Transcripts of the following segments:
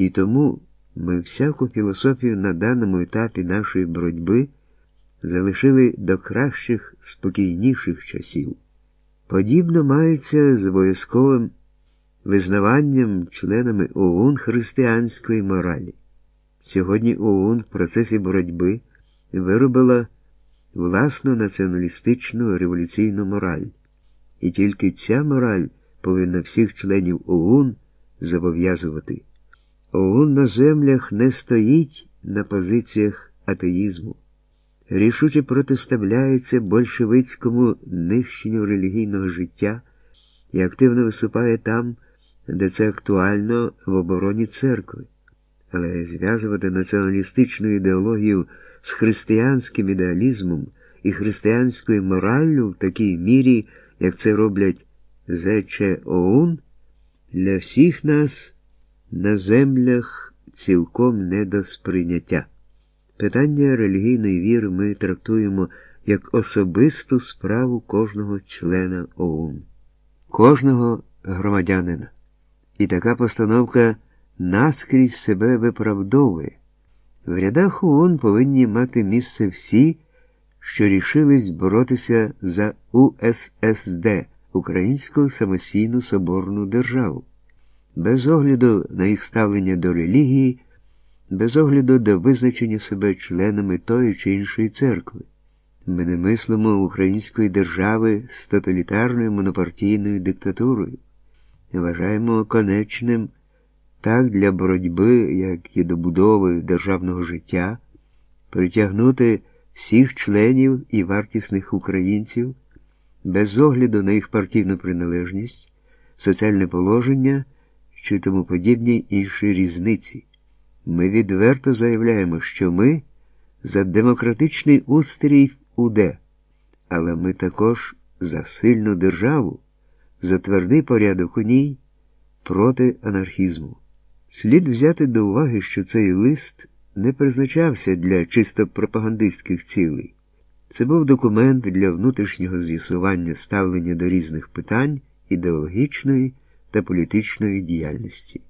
І тому ми всяку філософію на даному етапі нашої боротьби залишили до кращих, спокійніших часів. Подібно мається з обов'язковим визнаванням членами ОУН християнської моралі. Сьогодні ОУН в процесі боротьби виробила власну націоналістичну революційну мораль, і тільки ця мораль повинна всіх членів ОУН зобов'язувати. ОУН на землях не стоїть на позиціях атеїзму, рішуче протиставляється большевицькому нищенню релігійного життя і активно виступає там, де це актуально в обороні церкви. Але зв'язувати націоналістичну ідеологію з християнським ідеалізмом і християнською мораллю в такій мірі, як це роблять ЗЧ ОУН, для всіх нас на землях цілком не до сприйняття. Питання релігійної віри ми трактуємо як особисту справу кожного члена ОУН, кожного громадянина. І така постановка наскрізь себе виправдовує. В рядах ООН повинні мати місце всі, що рішились боротися за УССД Українську самостійну соборну державу, без огляду на їх ставлення до релігії, без огляду до визначення себе членами тої чи іншої церкви. Ми не мислимо української держави з тоталітарною монопартійною диктатурою. Вважаємо конечним так для боротьби, як і добудови державного життя, притягнути всіх членів і вартісних українців без огляду на їх партійну приналежність, соціальне положення чи тому подібні інші різниці. Ми відверто заявляємо, що ми за демократичний устрій УД, але ми також за сильну державу, за твердий порядок у ній проти анархізму. Слід взяти до уваги, що цей лист не призначався для чисто пропагандистських цілей. Це був документ для внутрішнього з'ясування ставлення до різних питань ідеологічної та політичної діяльності.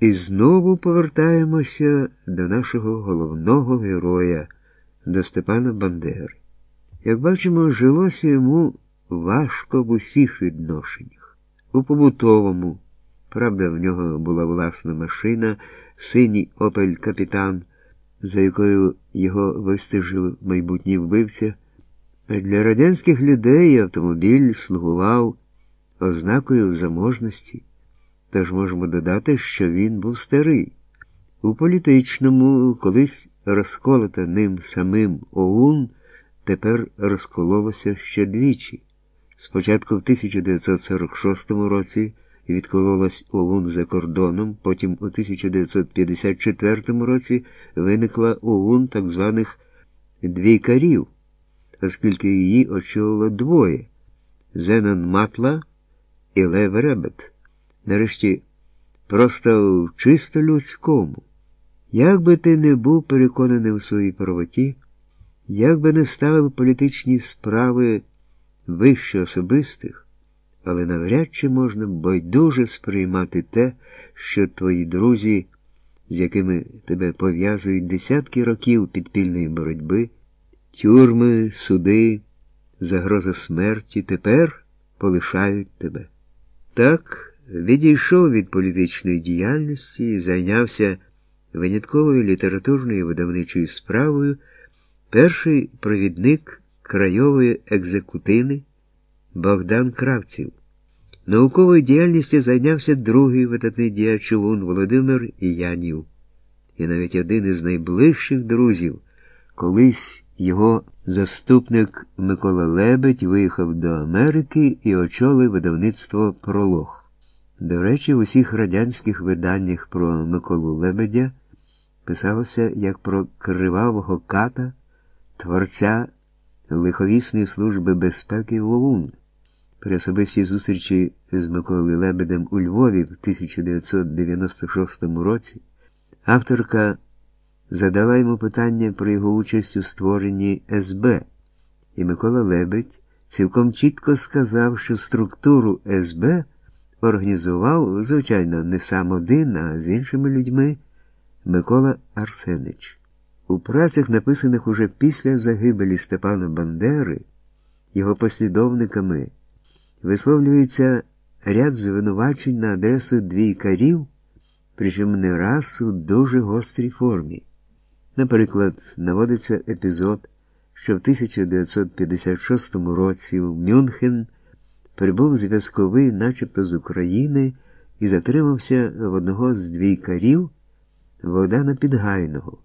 І знову повертаємося до нашого головного героя, до Степана Бандери. Як бачимо, жилося йому важко в усіх відношеннях, у побутовому. Правда, в нього була власна машина, синій опель капітан, за якою його вистежив майбутній вбивця. Для радянських людей автомобіль слугував ознакою заможності. Тож можемо додати, що він був старий. У політичному, колись розколота ним самим ОУН, тепер розкололося ще двічі. Спочатку в 1946 році відкололась ОУН за кордоном, потім у 1954 році виникла ОУН так званих двійкарів, оскільки її очолило двоє Зенон Матла і Лев Ребет. Нарешті, просто в чисто людському. Як би ти не був переконаний у своїй правоті, як би не ставив політичні справи вище особистих, але навряд чи можна байдуже сприймати те, що твої друзі, з якими тебе пов'язують десятки років підпільної боротьби, тюрми, суди, загроза смерті, тепер полишають тебе. Так, відійшов від політичної діяльності і зайнявся винятковою літературною видавничою справою перший провідник крайової екзекутини Богдан Кравців. Науковою діяльністю зайнявся другий видатний діяч ОУН Володимир Янів. І навіть один із найближчих друзів, колись його заступник Микола Лебедь виїхав до Америки і очолив видавництво Пролог. До речі, в усіх радянських виданнях про Миколу Лебедя писалося як про кривавого ката, творця лиховісної служби безпеки ОУН. При особистій зустрічі з Миколою Лебедем у Львові в 1996 році авторка задала йому питання про його участь у створенні СБ, і Микола Лебедь цілком чітко сказав, що структуру СБ організував, звичайно, не сам один, а з іншими людьми Микола Арсенич. У працях, написаних уже після загибелі Степана Бандери, його послідовниками висловлюється ряд звинувачень на адресу двійкарів, причому не раз у дуже гострій формі. Наприклад, наводиться епізод, що в 1956 році в Мюнхен прибув зв'язковий, начебто з України, і затримався в одного з двійкарів Богдана Підгайного.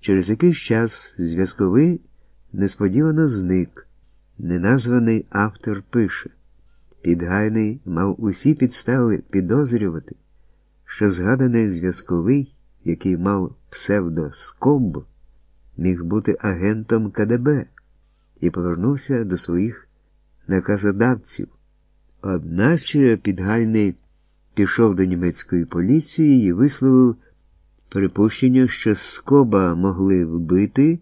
Через якийсь час зв'язковий несподівано зник. Неназваний автор пише. Підгайний мав усі підстави підозрювати, що згаданий зв'язковий, який мав псевдоскоб, міг бути агентом КДБ і повернувся до своїх наказодавців. Одначе Підгайний пішов до німецької поліції і висловив припущення, що скоба могли вбити,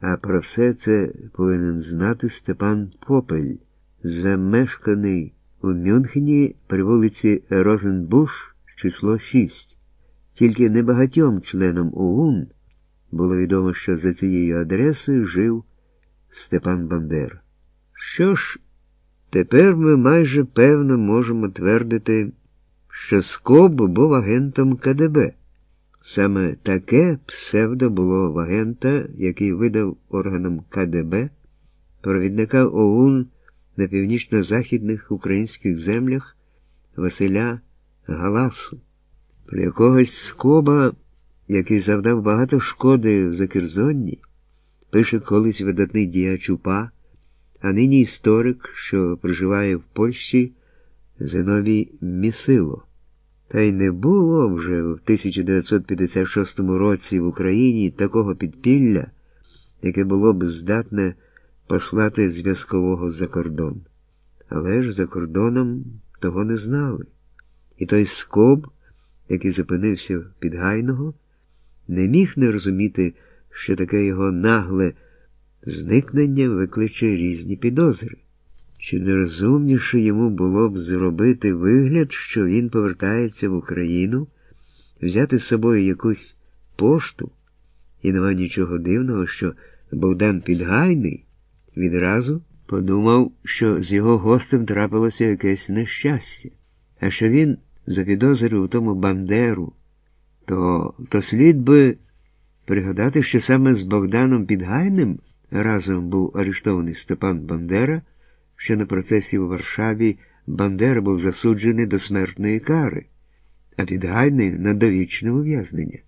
а про все це повинен знати Степан Попель, замешканий у Мюнхені при вулиці Розенбуш, число 6. Тільки небагатьом членам ОУН було відомо, що за цією адресою жив Степан Бандера. Що ж, тепер ми майже певно можемо твердити, що Скоб був агентом КДБ. Саме таке псевдо було в агента, який видав органам КДБ, провідника ОУН на північно-західних українських землях Василя Галасу, про якогось скоба, який завдав багато шкоди в Закерзонні, пише колись видатний діяч УПА, а нині історик, що проживає в Польщі Зиновій Місило. Та й не було вже в 1956 році в Україні такого підпілля, яке було б здатне послати зв'язкового за кордон. Але ж за кордоном того не знали. І той скоб, який зупинився під Гайного, не міг не розуміти, що таке його нагле зникнення викличе різні підозри. Чи не розумніше йому було б зробити вигляд, що він повертається в Україну, взяти з собою якусь пошту, і нема нічого дивного, що Богдан Підгайний відразу подумав, що з його гостем трапилося якесь нещастя, а що він запідозрив у тому Бандеру, то, то слід би пригадати, що саме з Богданом Підгайним разом був арештований Степан Бандера що на процесі у Варшаві Бандера був засуджений до смертної кари, а підгайний на довічне ув'язнення.